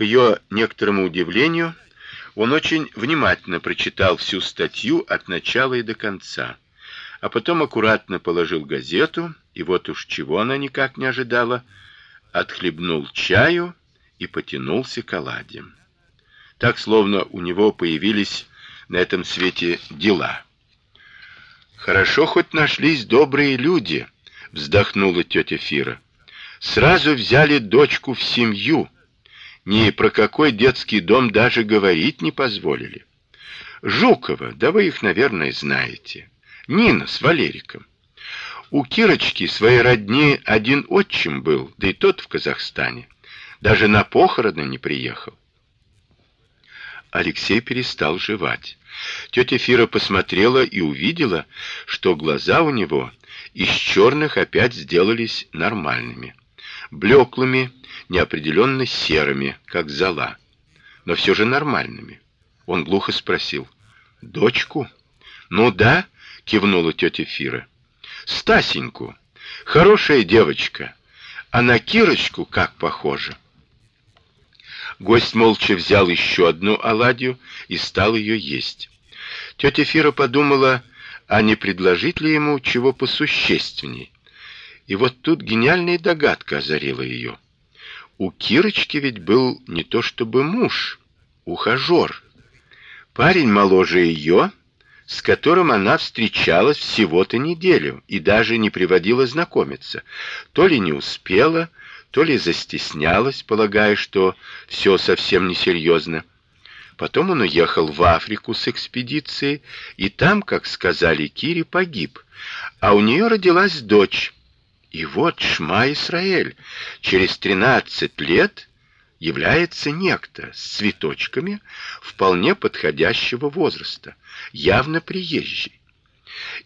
К ее некоторому удивлению, он очень внимательно прочитал всю статью от начала и до конца, а потом аккуратно положил газету, и вот уж чего она никак не ожидала, отхлебнул чаю и потянулся к оладьям. Так словно у него появились на этом свете дела. Хорошо хоть нашлись добрые люди, вздохнула тетя Фира. Сразу взяли дочку в семью. Ни про какой детский дом даже говорить не позволили. Жукова, да вы их, наверное, знаете. Нина с Валериком. У Кирочки своей родни один отчим был, да и тот в Казахстане. Даже на похороны не приехал. Алексей перестал жевать. Тетя Фира посмотрела и увидела, что глаза у него из черных опять сделались нормальными, блеклыми, неопределенно серыми, как зола, но все же нормальными. Он глухо спросил: "Дочку?" "Ну да", кивнула тетя Фира. "Стасеньку. Хорошая девочка. А на Кирочку как похожа". Гость молча взял еще одну оладью и стал ее есть. Тетя Фира подумала, а не предложить ли ему чего посущественней. И вот тут гениальная догадка озарила ее. У Кирочки ведь был не то чтобы муж, ухажер. Парень моложе ее, с которым она встречалась всего-то неделю и даже не приводила знакомиться. То ли не успела, то ли застеснялась, полагая, что все совсем несерьезно. Потом он уехал в Африку с экспедицией, и там, как сказали Кире, погиб. А у нее родилась дочь. И вот Шма Исраэль через тринадцать лет является некто с цветочками вполне подходящего возраста, явно приезжий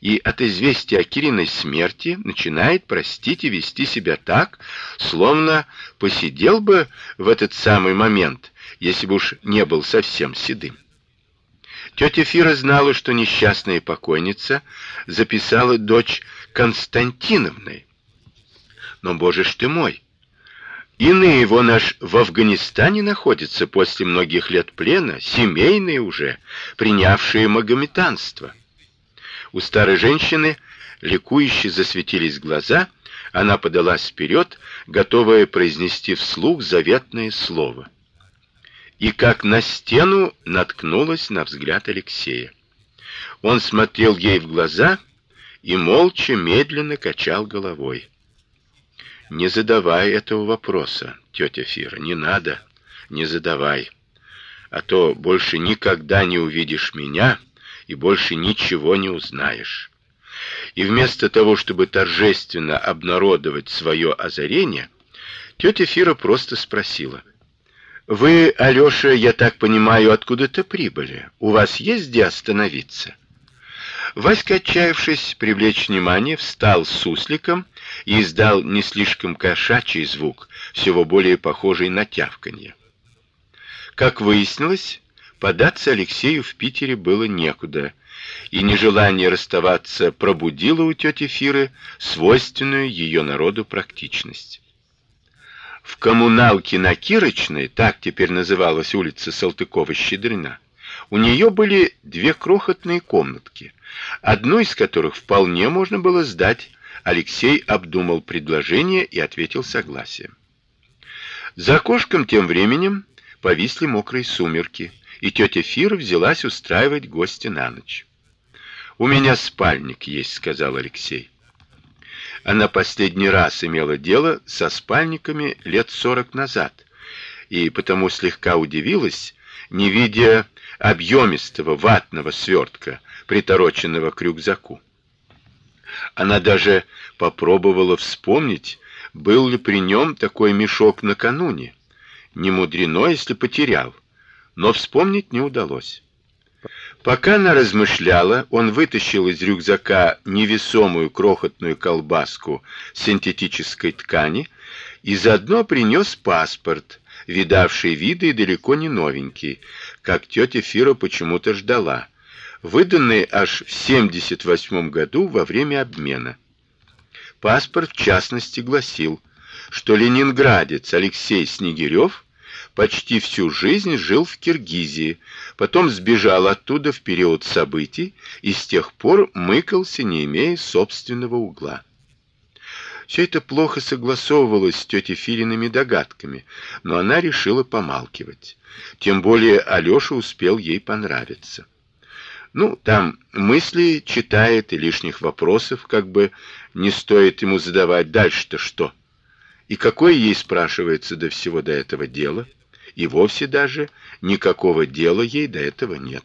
и от известия о Кириной смерти начинает простить и вести себя так, словно посидел бы в этот самый момент, если бы уж не был совсем седым. Тетя Фира знала, что несчастная покойница записала дочь Константиновной. Но, боже ж ты мой, Иные его наш в Афганистане находятся после многих лет плена, семейные уже, принявшие магометанство. У старой женщины ликующе засветились глаза, она подалась вперед, готовая произнести вслух заветное слово. И как на стену наткнулась на взгляд Алексея. Он смотрел ей в глаза и молча медленно качал головой. Не задавай этого вопроса, тетя Фира, не надо, не задавай, а то больше никогда не увидишь меня и больше ничего не узнаешь. И вместо того, чтобы торжественно обнародовать свое озарение, тетя Фира просто спросила: "Вы, Алёша, я так понимаю, откуда-то прибыли? У вас есть где остановиться?" Васька, отчаявшись привлечь внимание, встал с сусликом и издал не слишком кошачий звук, всего более похожий на тявканье. Как выяснилось, Податься Алексею в Питере было некуда, и нежелание расставаться пробудило у тети Фиры свойственную ее народу практичность. В коммуналке на Кирочной, так теперь называлась улица Салтыкова-Щедрина, у нее были две крохотные комнатки, одну из которых вполне можно было сдать. Алексей обдумал предложение и ответил согласием. За окошком тем временем повисли мокрые сумерки и тетя Фира взялась устраивать гостя на ночь. У меня спальник есть, сказал Алексей. Она последний раз имела дело со спальниками лет сорок назад, и потому слегка удивилась, не видя объемистого ватного свертка, притороченного к рюкзаку. Она даже попробовала вспомнить, был ли при нем такой мешок накануне. Не мудрено, если потерял но вспомнить не удалось. Пока она размышляла, он вытащил из рюкзака невесомую крохотную колбаску синтетической ткани и заодно принес паспорт, видавший виды и далеко не новенький, как тетя Фира почему-то ждала, выданный аж в 78 году во время обмена. Паспорт в частности гласил, что ленинградец Алексей Снегирев почти всю жизнь жил в Киргизии, потом сбежал оттуда в период событий и с тех пор мыкался, не имея собственного угла. Все это плохо согласовывалось с тетей Филиными догадками, но она решила помалкивать. Тем более Алёша успел ей понравиться. Ну, там мысли читает и лишних вопросов как бы не стоит ему задавать. Дальше-то что? И какое ей спрашивается до всего до этого дела? И вовсе даже никакого дела ей до этого нет.